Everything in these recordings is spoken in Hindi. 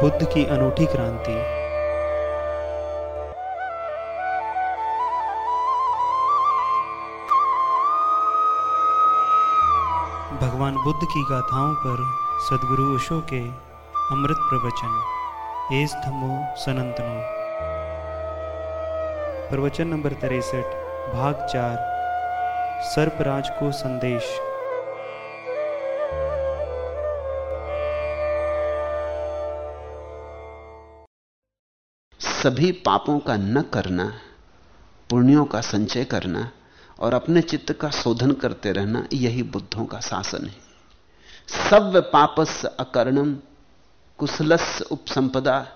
बुद्ध की अनूठी क्रांति। भगवान बुद्ध की गाथाओं पर सदगुरु ओशो के अमृत प्रवचन। एस धम्मो सनंतनो। प्रवचन नंबर तिरसठ, भाग चार, सर्पराज को संदेश। सभी पापों का न करना, पुण्यों का संचय करना और अपने चित्त का शोधन करते रहना, यही बुद्धों का शासन है। सव्य पापस अकर्णम, कुशलस उपसंपदा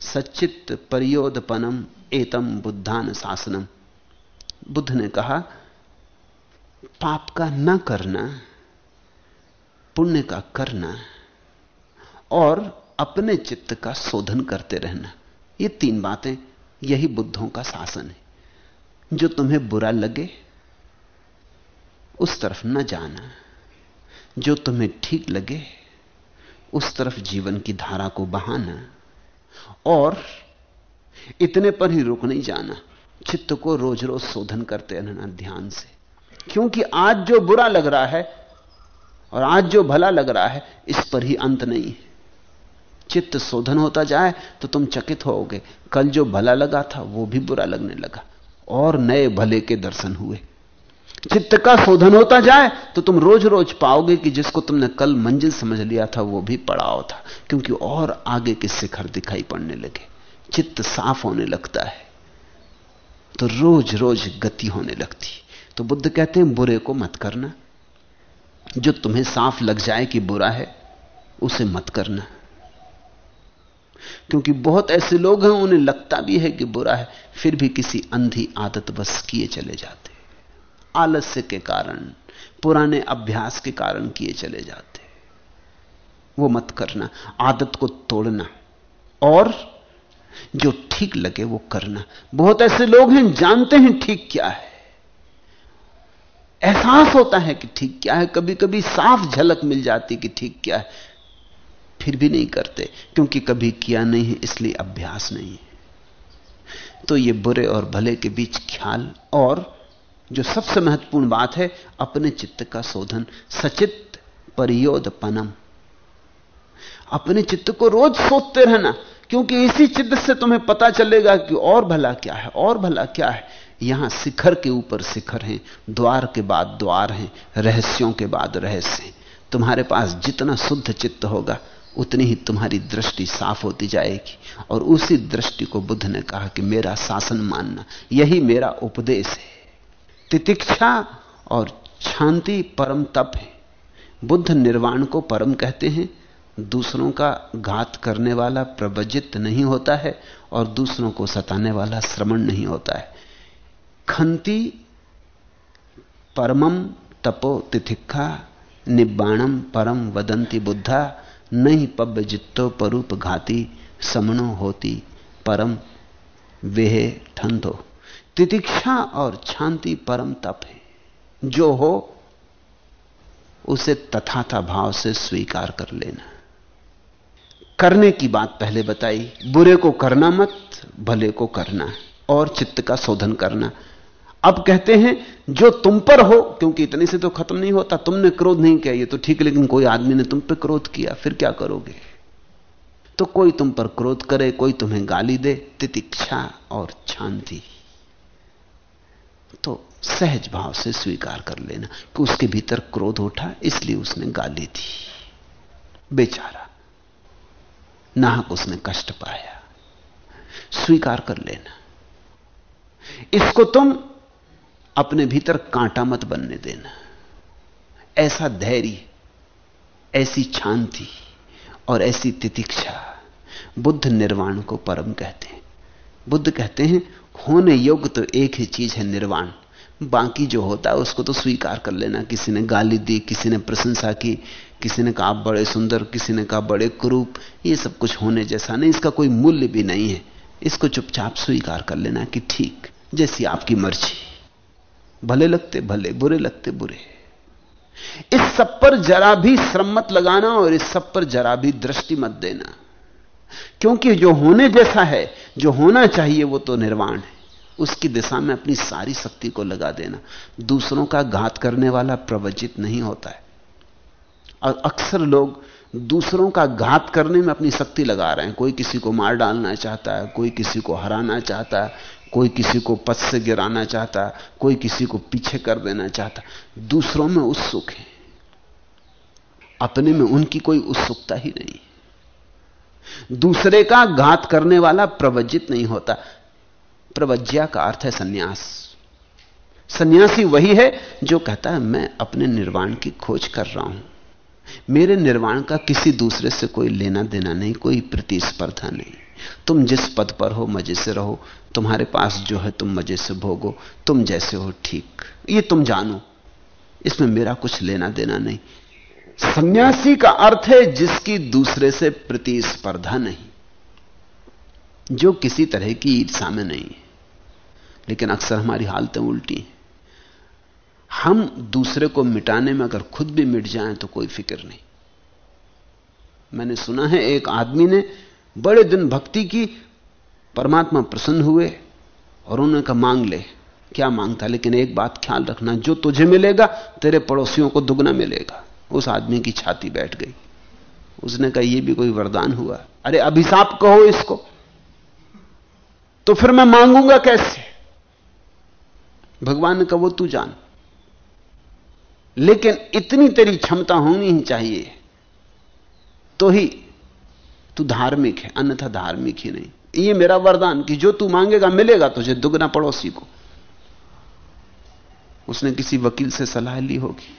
सचित परियोदपनम एतम बुद्धान शासनम। बुद्ध ने कहा, पाप का न करना, पुण्य का करना और अपने चित्त का शोधन करते रहना। ये तीन बातें यही बुद्धों का शासन है। जो तुम्हें बुरा लगे, उस तरफ़ न जाना। जो तुम्हें ठीक लगे, उस तरफ़ जीवन की धारा को बहाना। और इतने पर ही रुक नहीं जाना। चित्त को रोज रोज शोधन करते रहना ध्यान से। क्योंकि आज जो बुरा लग रहा है, और आज जो भला लग रहा है, इस पर ही अंत नहीं है। चित्त शोधन होता जाए तो तुम चकित होोगे कल जो भला लगा था, वो भी बुरा लगने लगा। और नए भले के दर्शन हुए। चित्त का शोधन होता जाए तो तुम रोज रोज पाओगे कि जिसको तुमने कल मंजिल समझ लिया था, वो भी पड़ाव था, क्योंकि और आगे के शिखर दिखाई पड़ने लगे। चित्त साफ़ होने लगता है। तो रोज रोज गति होने लगती। तो बुद्ध कहते हैं, बुरे को मत करना। जो तुम्हें साफ़ लग जाए कि बुरा है, उसे मत करना। क्योंकि बहुत ऐसे लोग हैं, उन्हें लगता भी है कि बुरा है, फिर भी किसी अंधी आदत बस किए चले जाते आलस्य के कारण, पुराने अभ्यास के कारण किए चले जाते वो मत करना, आदत को तोड़ना, और जो ठीक लगे वो करना। बहुत ऐसे लोग हैं, जानते हैं ठीक क्या है। एहसास होता है कि ठीक क्या है कभी कभी साफ़ झलक मिल जाती कि ठीक क्या है। फिर भी नहीं करते, क्योंकि कभी किया नहीं है, इसलिए अभ्यास नहीं है। तो ये बुरे और भले के बीच ख्याल, और जो सबसे महत्वपूर्ण बात है, अपने चित्त का शोधन, सचित परियोदपनम अपने चित्त को रोज सोचते रहना, क्योंकि इसी चित्त से तुम्हें पता चलेगा कि और भला क्या है, और भला क्या है। यहाँ शिखर के ऊपर शिखर हैं, द्वार के बाद द्वार हैं, रहस्यों के बाद रहस्य तुम्हारे पास जितना शुद्ध चित्त होगा उतनी ही तुम्हारी दृष्टि साफ़ होती जाएगी। और उसी दृष्टि को बुद्ध ने कहा कि मेरा शासन मानना, यही मेरा उपदेश है। तितिक्षा और शांति परम तप है। बुद्ध निर्वाण को परम कहते हैं। दूसरों का घात करने वाला प्रवजित नहीं होता है और दूसरों को सताने वाला श्रमण नहीं होता है। खंति परमम तपो तिथिक्षा निब्बाणम परम वदंती बुद्धा नहीं पब जित्तो परूप घाती समणो होती परम वेह ठंडो तितिक्षा और शांति परम तप है। जो हो, उसे तथाथा भाव से स्वीकार कर लेना। करने की बात पहले बताई, बुरे को करना मत, भले को करना, और चित्त का शोधन करना। अब कहते हैं, जो तुम पर हो, क्योंकि इतने से तो खत्म नहीं होता, तुमने क्रोध नहीं किया, ये तो ठीक लेकिन कोई आदमी ने तुम पर क्रोध किया, फिर क्या करोगे? तो कोई तुम पर क्रोध करे, कोई तुम्हें गाली दे, तितिक्षा और शांति। तो सहज भाव से स्वीकार कर लेना कि उसके भीतर क्रोध उठा, इसलिए उसने गाली दी। बेचारा, नाहक उसने कष्ट पाया। स्वीकार कर लेना। इसको तुम अपने भीतर कांटा मत बनने देना। ऐसा धैर्य, ऐसी शांति और ऐसी तितिक्षा बुद्ध निर्वाण को परम कहते हैं। बुद्ध कहते हैं, होने योग्य तो एक ही चीज़ है निर्वाण। बाकी जो होता है उसको तो स्वीकार कर लेना। किसी ने गाली दी, किसी ने प्रशंसा की, किसी ने कहा बड़े सुंदर, किसी ने कहा बड़े क्रूप, ये सब कुछ होने जैसा नहीं, इसका कोई मूल्य भी नहीं है। इसको चुपचाप स्वीकार कर लेना कि ठीक, जैसी आपकी मर्ज़ी। भले लगते भले, बुरे लगते बुरे। इस सब पर जरा भी श्रम मत लगाना और इस सब पर जरा भी दृष्टि मत देना। क्योंकि जो होने जैसा है, जो होना चाहिए वो तो निर्वाण है। उसकी दिशा में अपनी सारी शक्ति को लगा देना। दूसरों का घात करने वाला प्रवचित नहीं होता है। और अक्सर लोग दूसरों का घात करने में अपनी शक्ति लगा रहे हैं। कोई किसी को मार डालना चाहता है, कोई किसी को हराना चाहता है कोई किसी को पद से गिराना चाहता, कोई किसी को पीछे कर देना चाहता। दूसरों में उत्सुक है। अपने में उनकी कोई उत्सुकता ही नहीं। दूसरे का घात करने वाला प्रवजित नहीं होता। प्रवज्ञा का अर्थ है सन्यास। सन्यासी वही है जो कहता है, मैं अपने निर्वाण की खोज कर रहा हूँ। मेरे निर्वाण का किसी दूसरे से कोई लेना देना नहीं, कोई प्रतिस्पर्धा नहीं। तुम जिस पद पर हो, मज़े से रहो। तुम्हारे पास जो है, तुम मज़े से भोगो। तुम जैसे हो, ठीक। ये तुम जानो। इसमें मेरा कुछ लेना देना नहीं। सन्यासी का अर्थ है, जिसकी दूसरे से प्रतिस्पर्धा नहीं। जो किसी तरह की ईर्षा में नहीं है। लेकिन अक्सर हमारी हालतें उल्टी हैं। हम दूसरे को मिटाने में अगर खुद भी मिट जाएँ तो कोई फ़िक्र नहीं। मैंने सुना है, एक आदमी ने बड़े दिन भक्ति की, परमात्मा प्रसन्न हुए और उन्होंने कहा, मांग ले। क्या माँगता लेकिन एक बात ख्याल रखना, जो तुझे मिलेगा, तेरे पड़ोसियों को दुगना मिलेगा। उस आदमी की छाती बैठ गई। उसने कहा यह भी कोई वरदान हुआ। अरे अभिशाप कहो इसको। तो फिर मैं मांगूँगा कैसे? भगवान ने कहा, वो तू जान। लेकिन इतनी तेरी क्षमता होनी ही चाहिए। तो ही तू धार्मिक है, अन्यथा धार्मिक ही नहीं। ये मेरा वरदान कि जो तू मांगेगा, मिलेगा तुझे, दुगना पड़ोसी को। उसने किसी वकील से सलाह ली होगी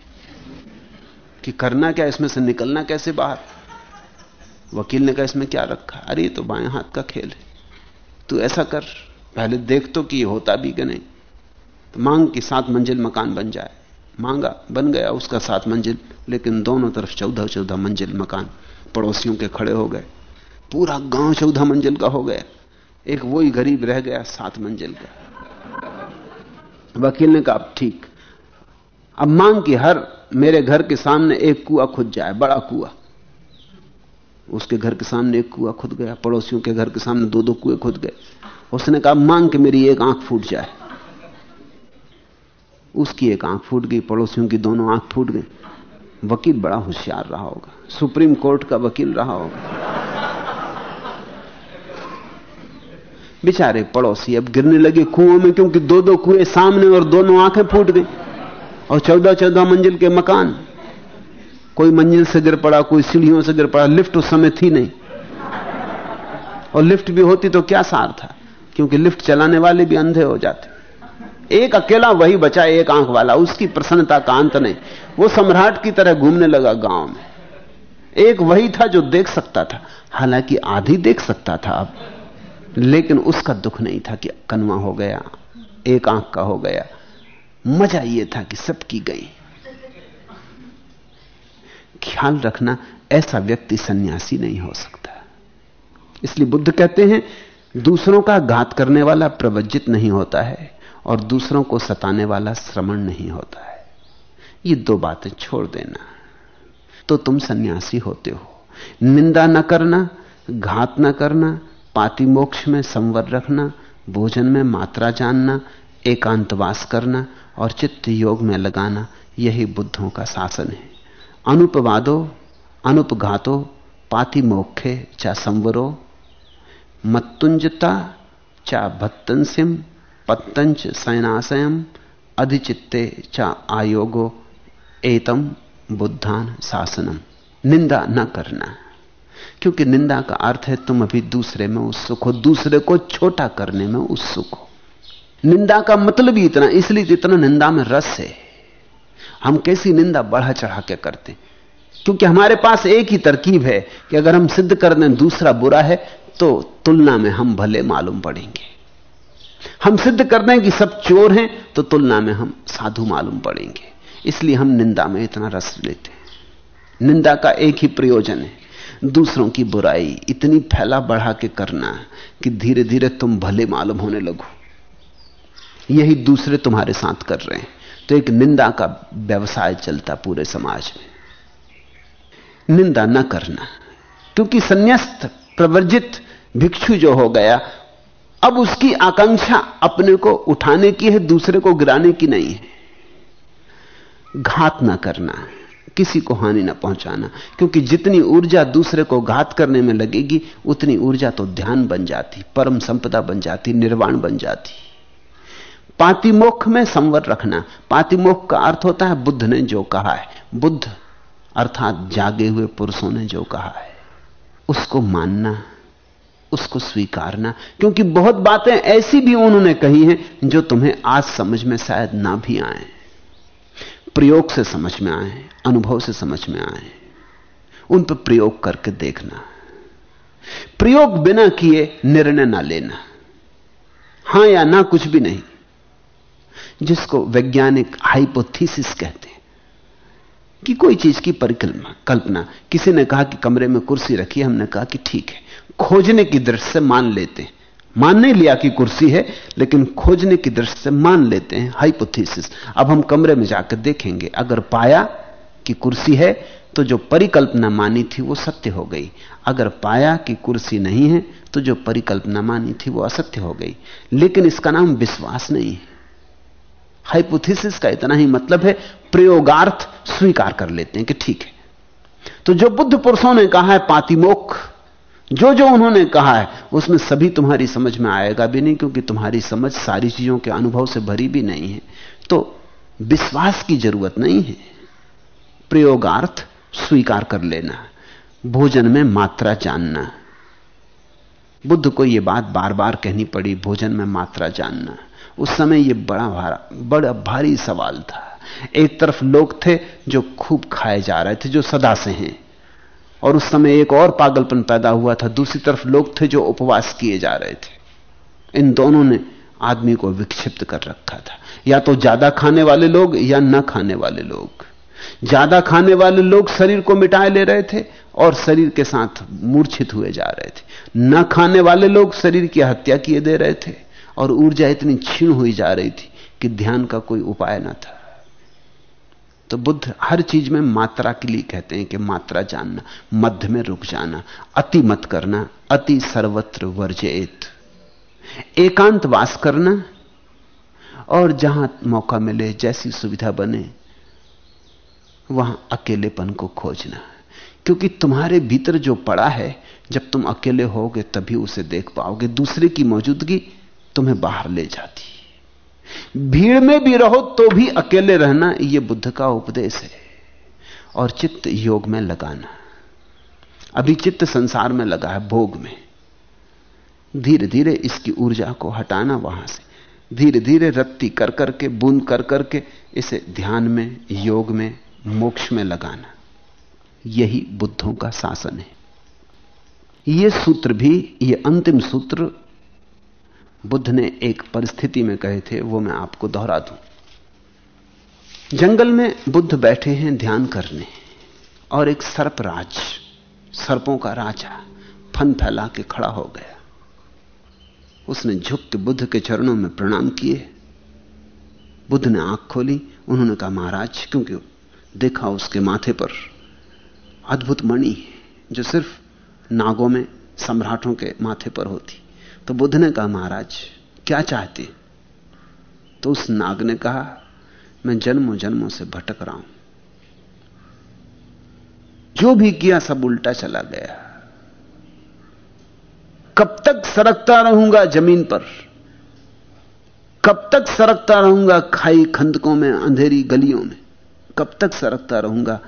कि करना क्या, इसमें से निकलना कैसे बाहर? वकील ने कहा, इसमें क्या रखा? अरे तो बाएँ हाथ का खेल है। तू ऐसा कर, पहले देख तो कि होता भी कि नहीं। तो मांग कि सात मंजिल मकान बन जाए। मांगा, बन गया उसका सात मंजिल, लेकिन दोनों तरफ़ चौदह चौदह मंजिल मकान पड़ोसियों के खड़े हो गए। पूरा गाँव चौदह मंजिल का हो गया। एक वही गरीब रह गया सात मंजिल का। वकील ने कहा ठीक। अब मांग की हर मेरे घर के सामने एक कुआ खुद जाए, बड़ा कुआ। उसके घर के सामने एक कुआ खुद गया, पड़ोसियों के घर के सामने दो दो कुएँ खुद गए। उसने कहा मांग के मेरी एक आँख फूट जाए। उसकी एक आँख फूट गई, पड़ोसियों की दोनों आँख फूट गई। वकील बड़ा होशियार रहा होगा। सुप्रीम कोर्ट का वकील रहा होगा। बेचारे पड़ोसी अब गिरने लगे कुओं में क्योंकि दो दो कुएँ सामने और दोनों आँखें फूट गई। और चौदह चौदह मंजिल के मकान। कोई मंजिल से गिर पड़ा, कोई सीढ़ियों से गिर पड़ा, लिफ्ट उस समय थी नहीं। और लिफ्ट भी होती तो क्या सार था? क्योंकि लिफ्ट चलाने वाले भी अंधे हो जाते। एक अकेला वही बचा, एक आँख वाला। उसकी प्रसन्नता का अंत नहीं। वो सम्राट की तरह घूमने लगा गाँव में। एक वही था जो देख सकता था। हालाँकि आधी देख सकता था अब। लेकिन उसका दुख नहीं था कि कनवा हो गया, एक आँख का हो गया। मज़ा यह था कि सबकी गई। ख्याल रखना, ऐसा व्यक्ति सन्यासी नहीं हो सकता। इसलिए बुद्ध कहते हैं, दूसरों का घात करने वाला प्रवज्जित नहीं होता है और दूसरों को सताने वाला श्रमण नहीं होता है। ये दो बातें छोड़ देना। तो तुम सन्यासी होते हो। निंदा न करना, घात न करना पाति मोक्ष में संवर रखना, भोजन में मात्रा जानना, एकांतवास करना और चित्त योग में लगाना, यही बुद्धों का शासन है। अनुपवादो, अनुपघातो पाति मोक्षे चा संवरो, मत्तुंजता चा भत्तंसिम पत्तंच सैनाशयम अधिचित्ते चा आयोगो, एतम बुद्धान शासनम। निंदा न करना। क्योंकि निंदा का अर्थ है तुम अभी दूसरे में उत्सुक हो, दूसरे को छोटा करने में उत्सुक हो। निंदा का मतलब ही इतना, इसलिए तो इतना निंदा में रस है। हम कैसी निंदा बढ़ा चढ़ा के करते क्योंकि हमारे पास एक ही तरकीब है कि अगर हम सिद्ध कर दें दूसरा बुरा है तो तुलना में हम भले मालूम पड़ेंगे। हम सिद्ध कर दें कि सब चोर हैं तो तुलना में हम साधु मालूम पड़ेंगे। इसलिए हम निंदा में इतना रस लेते हैं। निंदा का एक ही प्रयोजन है। दूसरों की बुराई इतनी फैला बढ़ा के करना कि धीरे धीरे तुम भले मालूम होने लगो। यही दूसरे तुम्हारे साथ कर रहे हैं। तो एक निंदा का व्यवसाय चलता पूरे समाज में। निंदा न करना, क्योंकि संन्यास्त, प्रवर्जित भिक्षु जो हो गया, अब उसकी आकांक्षा अपने को उठाने की है, दूसरे को गिराने की नहीं है। घात ना करना। किसी को हानि ना पहुंचाना। क्योंकि जितनी ऊर्जा दूसरे को घात करने में लगेगी, उतनी ऊर्जा तो ध्यान बन जाती, परम संपदा बन जाती, निर्वाण बन जाती। पातिमोख में संवर रखना। पातिमोख का अर्थ होता है, बुद्ध ने जो कहा है। बुद्ध, अर्थात जागे हुए पुरुषों ने जो कहा है, उसको मानना, उसको स्वीकारना। क्योंकि बहुत बातें ऐसी भी उन्होंने कही हैं, जो तुम्हें आज समझ में शायद ना भी आए। प्रयोग से समझ में आए, अनुभव से समझ में आए। उन पर प्रयोग करके देखना। प्रयोग बिना किए निर्णय ना लेना। हाँ या ना कुछ भी नहीं, जिसको वैज्ञानिक हाइपोथीसिस कहते हैं। कि कोई चीज़ की परिकल्पना, कल्पना, किसी ने कहा कि कमरे में कुर्सी रखी, हमने कहा कि ठीक है, खोजने की दृष्टि से मान लेते हैं। मान नहीं लिया कि कुर्सी है, लेकिन खोजने की दृष्टि से मान लेते हैं हाइपोथेसिस अब हम कमरे में जाकर देखेंगे, अगर पाया कि कुर्सी है तो जो परिकल्पना मानी थी वो सत्य हो गई। अगर पाया कि कुर्सी नहीं है तो जो परिकल्पना मानी थी वो असत्य हो गई। लेकिन इसका नाम विश्वास नहीं है। हाइपोथेसिस का इतना ही मतलब है, प्रयोगार्थ स्वीकार कर लेते हैं कि ठीक है। तो जो बुद्ध पुरुषों ने कहा है पातिमोख जो जो उन्होंने कहा है, उसमें सभी तुम्हारी समझ में आएगा भी नहीं, क्योंकि तुम्हारी समझ सारी चीज़ों के अनुभव से भरी भी नहीं है। तो विश्वास की ज़रूरत नहीं है। प्रयोगार्थ स्वीकार कर लेना, भोजन में मात्रा जानना। बुद्ध को यह बात बार बार कहनी पड़ी, भोजन में मात्रा जानना। उस समय यह बड़ा भारा, बड़ा भारी सवाल था। एक तरफ़ लोग थे जो खूब खाए जा रहे थे, जो सदा से हैं। और उस समय एक और पागलपन पैदा हुआ था। दूसरी तरफ़ लोग थे जो उपवास किए जा रहे थे। इन दोनों ने आदमी को विक्षिप्त कर रखा था। या तो ज़्यादा खाने वाले लोग या न खाने वाले लोग। ज़्यादा खाने वाले लोग शरीर को मिटाए ले रहे थे और शरीर के साथ मूर्छित हुए जा रहे थे। न खाने वाले लोग शरीर की हत्या किए दे रहे थे और ऊर्जा इतनी क्षीण हुई जा रही थी कि ध्यान का कोई उपाय ना था। तो बुद्ध हर चीज़ में मात्रा के लिए कहते हैं कि मात्रा जानना, मध्य में रुक जाना, अति मत करना, अति सर्वत्र वर्जित। एकांत वास करना और जहाँ मौका मिले, जैसी सुविधा बने, वहाँ अकेलेपन को खोजना। क्योंकि तुम्हारे भीतर जो पड़ा है, जब तुम अकेले होगे तभी उसे देख पाओगे, दूसरे की मौजूदगी तुम्हें बाहर ले जाती। भीड़ में भी रहो तो भी अकेले रहना यह बुद्ध का उपदेश है। और चित्त योग में लगाना। अभी चित्त संसार में लगा है, भोग में। धीरे धीरे इसकी ऊर्जा को हटाना वहाँ से। धीरे धीरे रत्ती कर करके बूंद कर करके इसे ध्यान में, योग में, मोक्ष में लगाना। यही बुद्धों का शासन है। यह सूत्र भी यह अंतिम सूत्र बुद्ध ने एक परिस्थिति में कहे थे, वो मैं आपको दोहरा दूँ। जंगल में बुद्ध बैठे हैं ध्यान करने। और एक सर्पराज सर्पों का राजा, फन फैला के खड़ा हो गया। उसने झुक के बुद्ध के चरणों में प्रणाम किए। बुद्ध ने आँख खोली, उन्होंने कहा, महाराज, क्योंकि देखा उसके माथे पर अद्भुत मणि जो सिर्फ़ नागों में सम्राटों के माथे पर होती तो बुद्ध ने कहा, महाराज, क्या चाहते? तो उस नाग ने कहा, मैं जन्मों जन्मों से भटक रहा हूँ। जो भी किया सब उल्टा चला गया। कब तक सरकता रहूँगा ज़मीन पर? कब तक सरकता रहूँगा खाई खंदकों में, अंधेरी गलियों में? कब तक सरकता रहूँगा?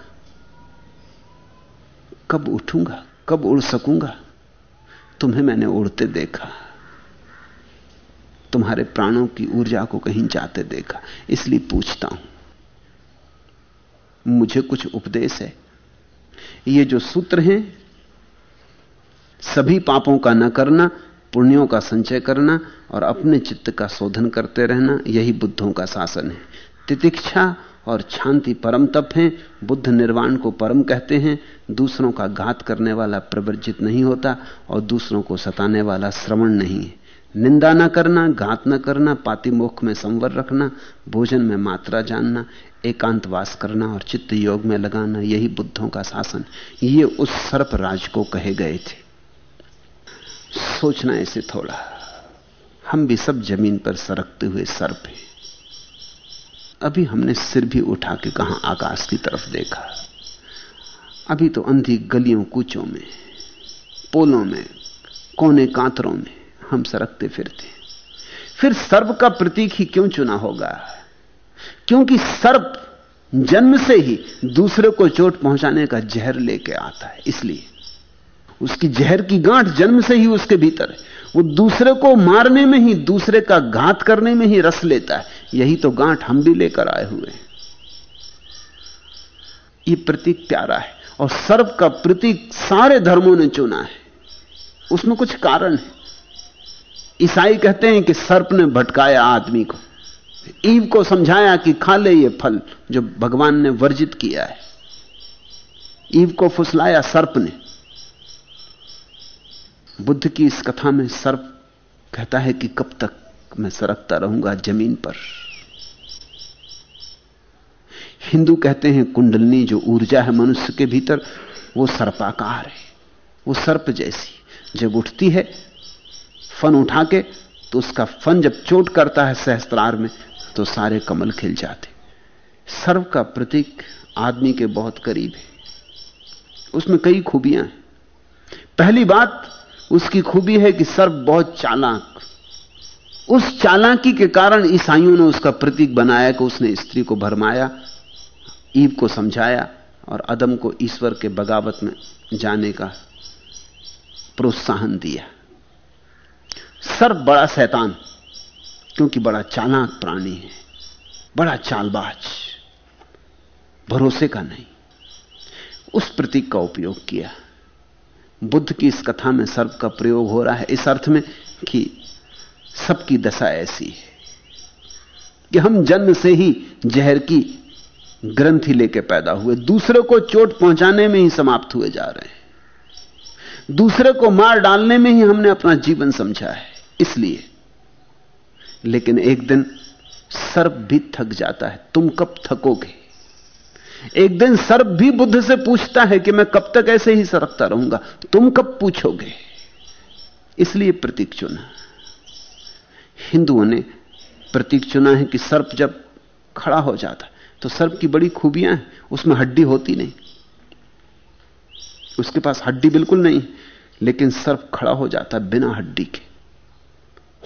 कब उठूँगा? कब उड़ सकूँगा? तुम्हें मैंने उड़ते देखा। तुम्हारे प्राणों की ऊर्जा को कहीं जाते देखा। इसलिए पूछता हूँ, मुझे कुछ उपदेश है। ये जो सूत्र हैं, सभी पापों का न करना, पुण्यों का संचय करना और अपने चित्त का शोधन करते रहना, यही बुद्धों का शासन है। तितिक्षा और शांति परम तप है, बुद्ध निर्वाण को परम कहते हैं, दूसरों का घात करने वाला प्रवर्जित नहीं होता और दूसरों को सताने वाला श्रवण नहीं है। निंदा ना करना, घात ना करना पातिमोख में संवर रखना, भोजन में मात्रा जानना, एकांतवास करना और चित्त योग में लगाना, यही बुद्धों का शासन। ये उस सर्प राज को कहे गए थे। सोचना इसे थोड़ा। हम भी सब ज़मीन पर सरकते हुए सर्प हैं। अभी हमने सिर भी उठा के कहा आकाश की तरफ़ देखा। अभी तो अंधी गलियों कूचों में, पोलों में, कोने कांतरों में हम सरकते फिरते फिर सर्प का प्रतीक ही क्यों चुना होगा? क्योंकि सर्प जन्म से ही दूसरे को चोट पहुँचाने का जहर लेके आता है, इसलिए। उसकी जहर की गांठ जन्म से ही उसके भीतर है। वो दूसरे को मारने में ही, दूसरे का घात करने में ही रस लेता है। यही तो गांठ हम भी लेकर आए हुए हैं। ये प्रतीक प्यारा है, और सर्व का प्रतीक सारे धर्मों ने चुना है। उसमें कुछ कारण है। ईसाई कहते हैं कि सर्प ने भटकाया आदमी को। ईव को समझाया कि खा ले ये फल जो भगवान ने वर्जित किया है। ईव को फुसलाया सर्प ने। बुद्ध की इस कथा में सर्प कहता है कि कब तक मैं सरकता रहूँगा ज़मीन पर। हिंदू कहते हैं कुंडलनी जो ऊर्जा है मनुष्य के भीतर, वो सर्पाकार है। वो सर्प जैसी जब उठती है फन उठा के तो उसका फन जब चोट करता है सहस्त्रार में तो सारे कमल खिल जाते। सर्व का प्रतीक आदमी के बहुत करीब है। उसमें कई खूबियाँ हैं। पहली बात, उसकी खूबी है कि सर्व बहुत चालाक। उस चालाकी के कारण ईसाइयों ने उसका प्रतीक बनाया कि उसने स्त्री को भरमाया, ईव को समझाया और अदम को ईश्वर के बगावत में जाने का प्रोत्साहन दिया। सर्प बड़ा शैतान, क्योंकि बड़ा चालाक प्राणी है, बड़ा चालबाज, भरोसे का नहीं। उस प्रतीक का उपयोग किया। बुद्ध की इस कथा में सर्प का प्रयोग हो रहा है, इस अर्थ में कि सबकी दशा ऐसी है कि हम जन्म से ही जहर की ग्रंथि लेके पैदा हुए, दूसरे को चोट पहुँचाने में ही समाप्त हुए जा रहे हैं। दूसरे को मार डालने में ही हमने अपना जीवन समझा है। इसलिए। लेकिन एक दिन सर्प भी थक जाता है। तुम कब थकोगे? एक दिन सर्प भी बुद्ध से पूछता है कि मैं कब तक ऐसे ही सरकता रहूँगा। तुम कब पूछोगे? इसलिए प्रतीक चुना। हिंदुओं ने प्रतीक चुना है कि सर्प जब खड़ा हो जाता तो सर्प की बड़ी खूबियाँ हैं। उसमें हड्डी होती नहीं। उसके पास हड्डी बिल्कुल नहीं, लेकिन सर्प खड़ा हो जाता बिना हड्डी के।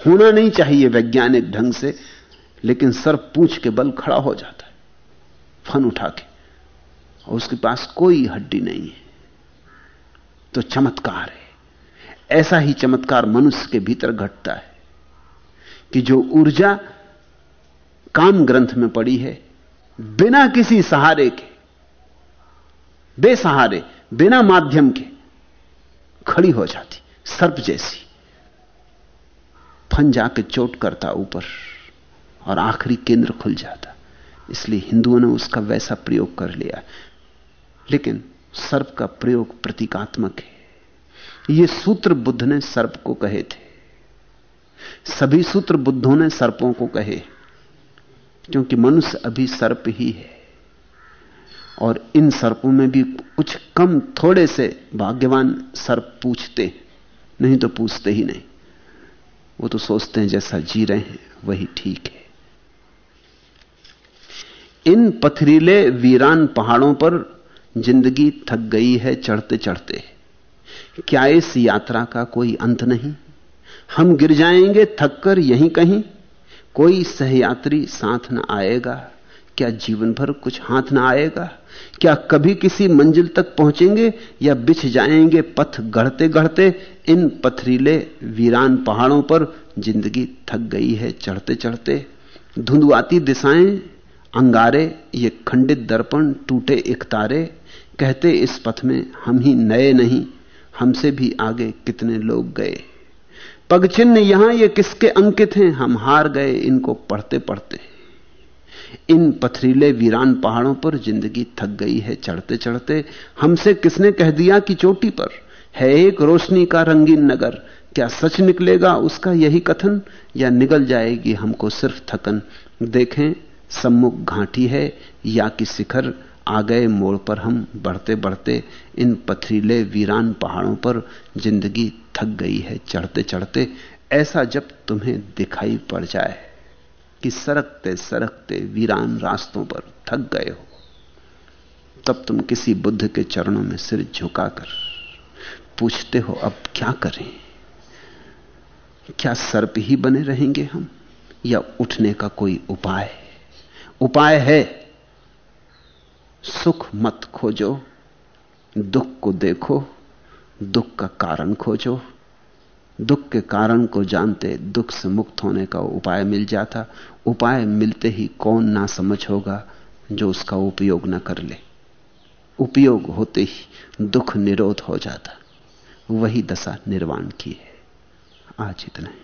होना नहीं चाहिए वैज्ञानिक ढंग से, लेकिन सर पूछ के बल खड़ा हो जाता है, फन उठा के। और उसके पास कोई हड्डी नहीं है। तो चमत्कार है। ऐसा ही चमत्कार मनुष्य के भीतर घटता है कि जो ऊर्जा काम ग्रंथ में पड़ी है, बिना किसी सहारे के, बेसहारे, बिना माध्यम के खड़ी हो जाती, सर्प जैसी। फन जाके चोट करता ऊपर और आखिरी केंद्र खुल जाता। इसलिए हिंदुओं ने उसका वैसा प्रयोग कर लिया। लेकिन सर्प का प्रयोग प्रतीकात्मक है। ये सूत्र बुद्ध ने सर्प को कहे थे। सभी सूत्र बुद्धों ने सर्पों को कहे, क्योंकि मनुष्य अभी सर्प ही है। और इन सर्पों में भी कुछ कम थोड़े से भाग्यवान सर्प पूछते नहीं तो पूछते ही नहीं। वो तो सोचते हैं जैसा जी रहे हैं, वही ठीक है। इन पथरीले वीरान पहाड़ों पर ज़िंदगी थक गई है चढ़ते चढ़ते क्या इस यात्रा का कोई अंत नहीं? हम गिर जाएँगे थक कर यहीं कहीं। कोई सहयात्री साथ न आएगा, क्या जीवन भर कुछ हाथ ना आएगा? क्या कभी किसी मंजिल तक पहुँचेंगे या बिछ जाएँगे पथ गढ़ते गढ़ते? इन पथरीले वीरान पहाड़ों पर ज़िंदगी थक गई है चढ़ते चढ़ते। धुंधुआती दिशाएँ, अंगारे, ये खंडित दर्पण टूटे इकतारे कहते इस पथ में हम ही नए नहीं, हमसे भी आगे कितने लोग गए। पगचिन्ह, यहाँ ये किसके अंकित हैं? हम हार गए इनको पढ़ते पढ़ते। इन पथरीले वीरान पहाड़ों पर ज़िंदगी थक गई है चढ़ते चढ़ते। हमसे किसने कह दिया कि चोटी पर? है एक रोशनी का रंगीन नगर। क्या सच निकलेगा उसका यही कथन? या निकल जाएगी हमको सिर्फ़ थकन? देखें, सम्मुख घाटी है, या कि शिखर? आ गए मोड़ पर हम बढ़ते बढ़ते। इन पथरीले वीरान पहाड़ों पर ज़िंदगी थक गई है चढ़ते चढ़ते। ऐसा जब तुम्हें दिखाई पड़ जाए। कि सरकते सरकते वीरान रास्तों पर थक गए हो। तब तुम किसी बुद्ध के चरणों में सिर झुकाकर पूछते हो, अब क्या करें? क्या सर्प ही बने रहेंगे हम, या उठने का कोई उपाय? उपाय है। सुख मत खोजो, दुख को देखो, दुख का कारण खोजो। दुख के कारण को जानते दुख से मुक्त होने का उपाय मिल जाता। उपाय मिलते ही कौन ना समझ होगा जो उसका उपयोग न कर ले। उपयोग होते ही दुख निरोध हो जाता। वही दशा निर्वाण की है। आज इतना ही।